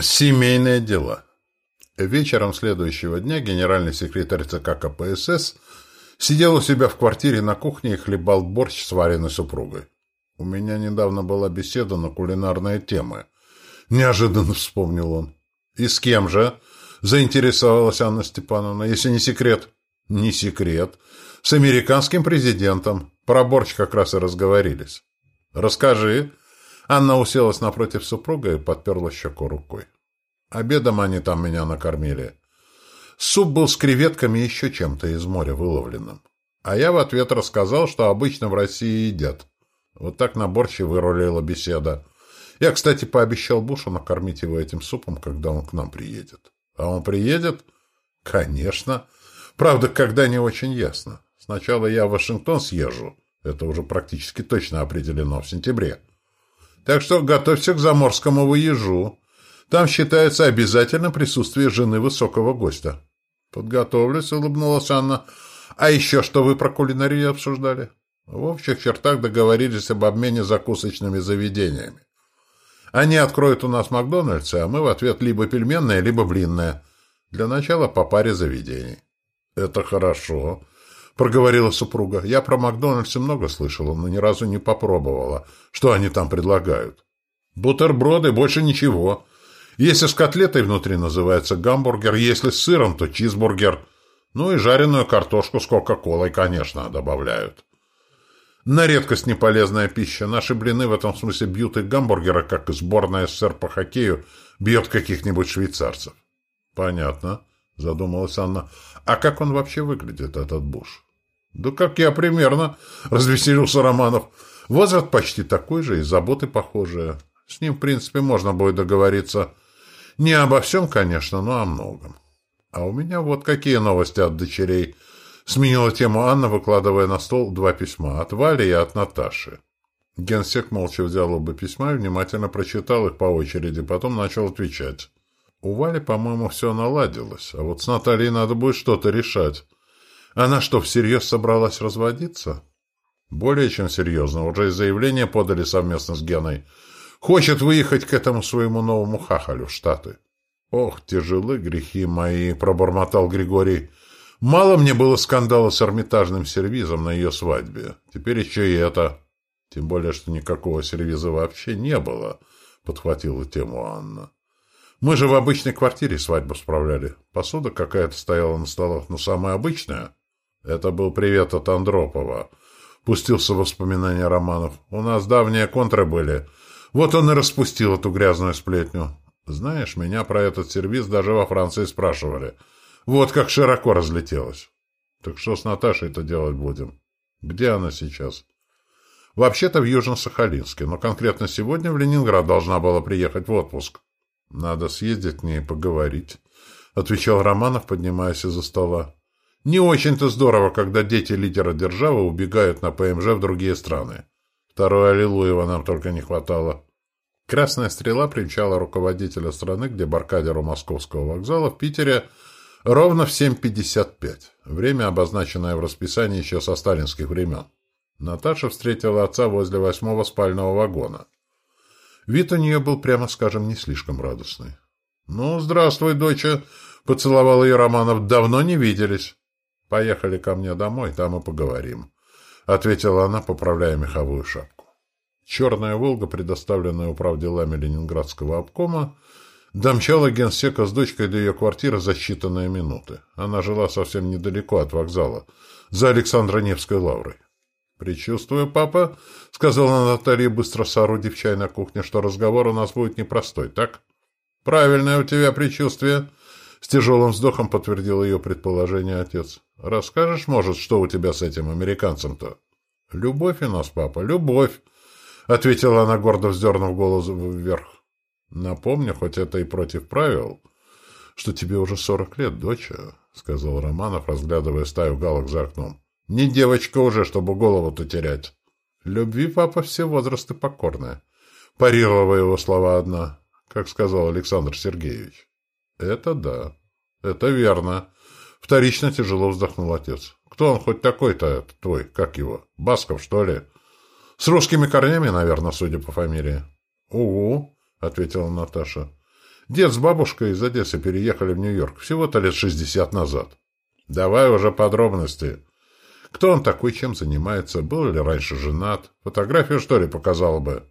Семейное дело. Вечером следующего дня генеральный секретарь ЦК КПСС сидел у себя в квартире на кухне и хлебал борщ с вареной супругой. У меня недавно была беседа на кулинарные темы. Неожиданно вспомнил он. И с кем же? Заинтересовалась Анна Степановна, если не секрет. Не секрет. С американским президентом. Про борщ как раз и разговорились. Расскажи. Анна уселась напротив супруга и подперла щеку рукой. Обедом они там меня накормили. Суп был с креветками и еще чем-то из моря выловленным. А я в ответ рассказал, что обычно в России едят. Вот так на борще вырулила беседа. Я, кстати, пообещал Бушу накормить его этим супом, когда он к нам приедет. А он приедет? Конечно. Правда, когда не очень ясно. Сначала я в Вашингтон съезжу. Это уже практически точно определено в сентябре. Так что готовься к заморскому выезжу. Там считается обязательно присутствие жены высокого гостя. Подготовлюсь, улыбнулась Анна. А еще что вы про кулинарию обсуждали? В общих чертах договорились об обмене закусочными заведениями. Они откроют у нас Макдональдсы, а мы в ответ либо пельменное, либо блинное. Для начала по паре заведений. Это хорошо проговорила супруга. Я про Макдональдсы много слышала, но ни разу не попробовала. Что они там предлагают? Бутерброды, больше ничего. Если с котлетой внутри называется гамбургер, если с сыром, то чизбургер. Ну и жареную картошку с кока-колой, конечно, добавляют. На редкость неполезная пища. Наши блины в этом смысле бьют и гамбургера, как и сборная СССР по хоккею бьет каких-нибудь швейцарцев. Понятно, задумалась Анна. А как он вообще выглядит, этот буш? «Да как я примерно», — развеселился Романов. «Возраст почти такой же и заботы похожие. С ним, в принципе, можно будет договориться. Не обо всем, конечно, но о многом. А у меня вот какие новости от дочерей». Сменила тему Анна, выкладывая на стол два письма. От Вали и от Наташи. Генсек молча взял оба письма и внимательно прочитал их по очереди, потом начал отвечать. У Вали, по-моему, все наладилось, а вот с Натальей надо будет что-то решать. Она что, всерьез собралась разводиться? Более чем серьезно. Уже и заявление подали совместно с Геной. Хочет выехать к этому своему новому хахалю в Штаты. Ох, тяжелы грехи мои, пробормотал Григорий. Мало мне было скандала с эрмитажным сервизом на ее свадьбе. Теперь еще и это. Тем более, что никакого сервиза вообще не было, подхватила тему Анна. Мы же в обычной квартире свадьбу справляли. Посуда какая-то стояла на столах, но самая обычная. Это был привет от Андропова. Пустился в воспоминания Романов. У нас давние контры были. Вот он и распустил эту грязную сплетню. Знаешь, меня про этот сервис даже во Франции спрашивали. Вот как широко разлетелось. Так что с Наташей-то делать будем? Где она сейчас? Вообще-то в Южно-Сахалинске, но конкретно сегодня в Ленинград должна была приехать в отпуск. Надо съездить к ней и поговорить, — отвечал Романов, поднимаясь из-за стола. Не очень-то здорово, когда дети лидера державы убегают на ПМЖ в другие страны. Второй Аллилуева нам только не хватало. Красная стрела примчала руководителя страны к дебаркадеру Московского вокзала в Питере ровно в 7.55. Время, обозначенное в расписании еще со сталинских времен. Наташа встретила отца возле восьмого спального вагона. Вид у нее был, прямо скажем, не слишком радостный. «Ну, здравствуй, доча!» — поцеловал ее Романов. «Давно не виделись». «Поехали ко мне домой, там и поговорим», — ответила она, поправляя меховую шапку. Черная «Волга», предоставленная управделами Ленинградского обкома, домчала генсека с дочкой до ее квартиры за считанные минуты. Она жила совсем недалеко от вокзала, за Александро-Невской лаврой. «Предчувствую, папа», — сказала Наталья, быстро соорудив чай на кухне, «что разговор у нас будет непростой, так?» «Правильное у тебя предчувствие», — с тяжелым вздохом подтвердил ее предположение отец. Расскажешь, может, что у тебя с этим американцем-то? — Любовь у нас, папа, любовь, — ответила она, гордо вздернув голову вверх. — Напомню, хоть это и против правил, что тебе уже сорок лет, доча, — сказал Романов, разглядывая стаю галок за окном. — Не девочка уже, чтобы голову-то терять. — Любви, папа, все возрасты покорные. Парировала его слова одна, как сказал Александр Сергеевич. — Это да, это верно, Вторично тяжело вздохнул отец. Кто он хоть такой-то, твой, как его? Басков, что ли? С русскими корнями, наверное, судя по фамилии. Угу, ответила Наташа. Дед с бабушкой из Одессы переехали в Нью-Йорк всего-то лет шестьдесят назад. Давай уже подробности. Кто он такой, чем занимается, был ли раньше женат? Фотографию, что ли, показала бы?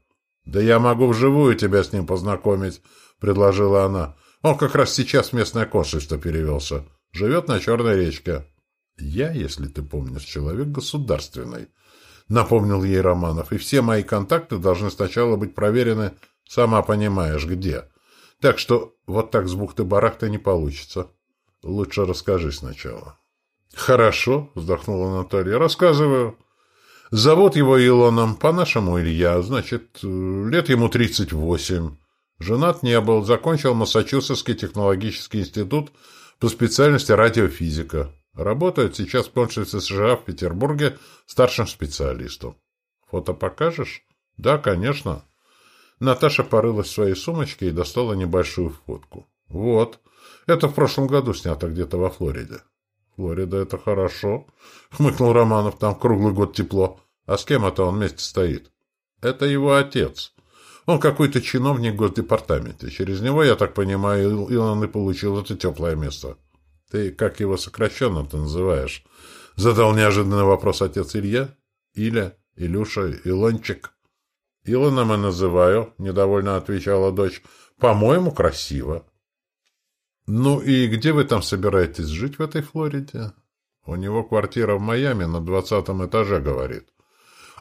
Да я могу вживую тебя с ним познакомить, предложила она. Он как раз сейчас в местное консульство перевелся. Живет на Черной речке. Я, если ты помнишь, человек государственный, напомнил ей Романов, и все мои контакты должны сначала быть проверены, сама понимаешь, где. Так что вот так с бухты-барахты не получится. Лучше расскажи сначала. Хорошо, вздохнула Наталья. Рассказываю. Зовут его Илоном, по-нашему Илья, значит, лет ему 38. Женат не был, закончил Массачусетский технологический институт по специальности радиофизика. Работает сейчас в консульстве США в Петербурге старшим специалистом. Фото покажешь? Да, конечно. Наташа порылась в своей сумочке и достала небольшую фотку. Вот. Это в прошлом году снято где-то во Флориде. Флорида — это хорошо. Хмыкнул Романов. Там круглый год тепло. А с кем это он вместе стоит? Это его отец. Он какой-то чиновник в Госдепартаменте. Через него, я так понимаю, Илон и получил это теплое место. Ты как его сокращенно-то называешь? Задал неожиданный вопрос отец Илья. Иля, Илюша, Илончик. Илоном и называю, недовольно отвечала дочь. По-моему, красиво. Ну и где вы там собираетесь жить в этой Флориде? У него квартира в Майами на двадцатом этаже, говорит.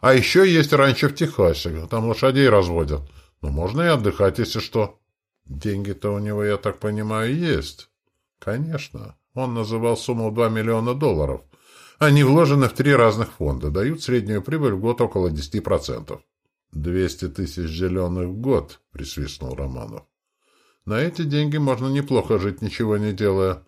А еще есть раньше в Техасе, там лошадей разводят. Но можно и отдыхать, если что. Деньги-то у него, я так понимаю, есть. Конечно. Он называл сумму 2 миллиона долларов. Они вложены в три разных фонда, дают среднюю прибыль в год около 10%. «Двести тысяч зеленых в год», — присвистнул Романов. «На эти деньги можно неплохо жить, ничего не делая.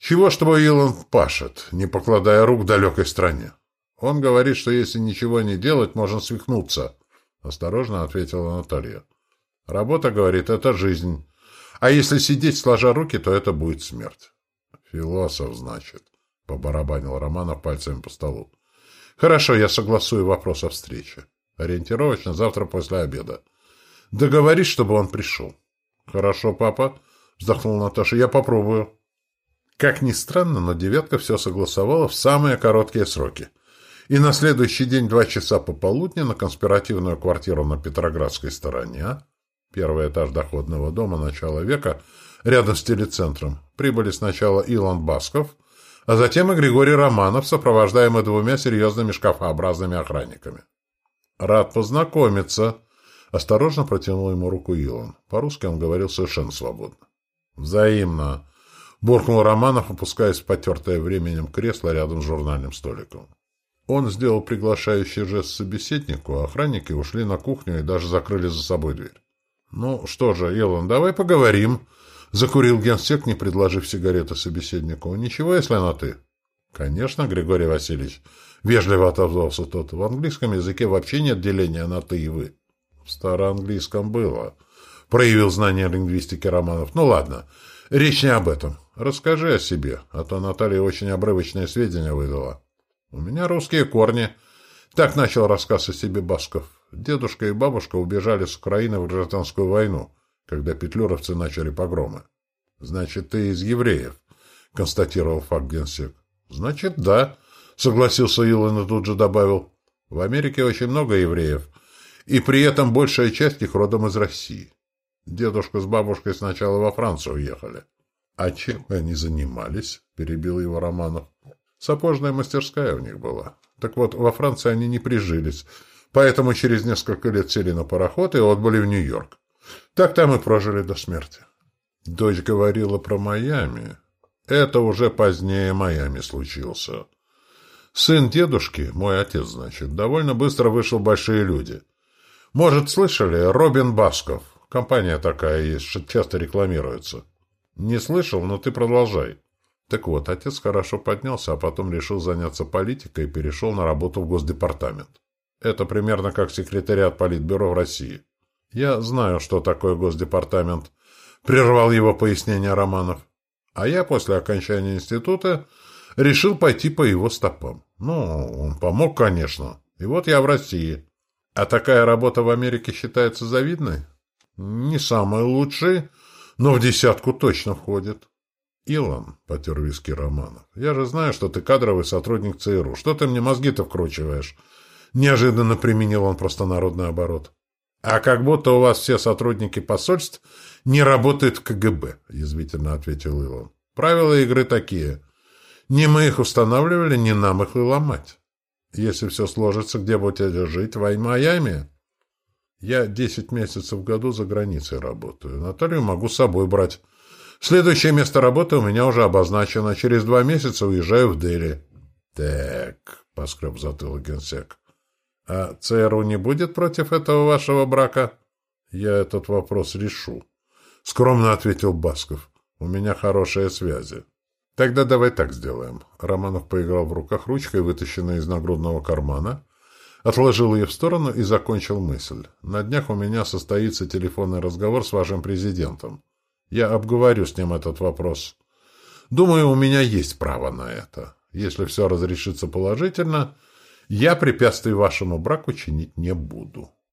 Чего ж твой Илон пашет, не покладая рук в далекой стране? Он говорит, что если ничего не делать, можно свихнуться», — осторожно ответила Наталья. «Работа, говорит, — это жизнь. А если сидеть сложа руки, то это будет смерть. Философ, значит, — побарабанил Романов пальцами по столу. Хорошо, я согласую вопрос о встрече. Ориентировочно завтра после обеда. Договорись, чтобы он пришел. Хорошо, папа, — вздохнула Наташа, — я попробую. Как ни странно, но девятка все согласовала в самые короткие сроки. И на следующий день два часа пополудни на конспиративную квартиру на Петроградской стороне первый этаж доходного дома начала века, рядом с телецентром, прибыли сначала Илон Басков, а затем и Григорий Романов, сопровождаемый двумя серьезными шкафообразными охранниками. «Рад познакомиться», — осторожно протянул ему руку Илон. По-русски он говорил совершенно свободно. «Взаимно», — буркнул Романов, опускаясь в потертое временем кресло рядом с журнальным столиком. Он сделал приглашающий жест собеседнику, а охранники ушли на кухню и даже закрыли за собой дверь. «Ну что же, Илон, давай поговорим», — закурил генсек, не предложив сигареты собеседнику. «Ничего, если на «ты»?» «Конечно, Григорий Васильевич», — вежливо отозвался тот. «В английском языке вообще нет деления на «ты» и «вы». «В староанглийском было», — проявил знание лингвистики Романов. «Ну ладно, речь не об этом. Расскажи о себе, а то Наталья очень обрывочные сведения выдала». «У меня русские корни», — так начал рассказ о себе Басков. Дедушка и бабушка убежали с Украины в гражданскую войну, когда петлюровцы начали погромы. — Значит, ты из евреев? — констатировал факт генсек. — Значит, да, — согласился Илон и тут же добавил. — В Америке очень много евреев, и при этом большая часть их родом из России. Дедушка с бабушкой сначала во Францию уехали. — А чем они занимались? — перебил его Романов. — Сапожная мастерская у них была. Так вот, во Франции они не прижились, Поэтому через несколько лет сели на пароход и отбыли в Нью-Йорк. Так там и прожили до смерти. Дочь говорила про Майами. Это уже позднее Майами случился. Сын дедушки, мой отец, значит, довольно быстро вышел «Большие люди». Может, слышали? Робин Басков. Компания такая есть, часто рекламируется. Не слышал, но ты продолжай. Так вот, отец хорошо поднялся, а потом решил заняться политикой и перешел на работу в Госдепартамент. Это примерно как секретариат Политбюро в России. Я знаю, что такое Госдепартамент. Прервал его пояснение Романов. А я после окончания института решил пойти по его стопам. Ну, он помог, конечно. И вот я в России. А такая работа в Америке считается завидной? Не самой лучшей, Но в десятку точно входит. Илон, — потер виски Романов, — я же знаю, что ты кадровый сотрудник ЦРУ. Что ты мне мозги-то вкручиваешь? Неожиданно применил он простонародный оборот. А как будто у вас все сотрудники посольств не работают в КГБ, — язвительно ответил Илон. Правила игры такие. Не мы их устанавливали, не нам их и ломать. Если все сложится, где будете жить? В Майами? Я десять месяцев в году за границей работаю. Наталью могу с собой брать. Следующее место работы у меня уже обозначено. Через два месяца уезжаю в Дели. Так, — поскреб затылок генсек. А ЦРУ не будет против этого вашего брака? Я этот вопрос решу. Скромно ответил Басков. У меня хорошие связи. Тогда давай так сделаем. Романов поиграл в руках ручкой, вытащенной из нагрудного кармана, отложил ее в сторону и закончил мысль. На днях у меня состоится телефонный разговор с вашим президентом. Я обговорю с ним этот вопрос. Думаю, у меня есть право на это. Если все разрешится положительно, я препятствий вашему браку чинить не буду.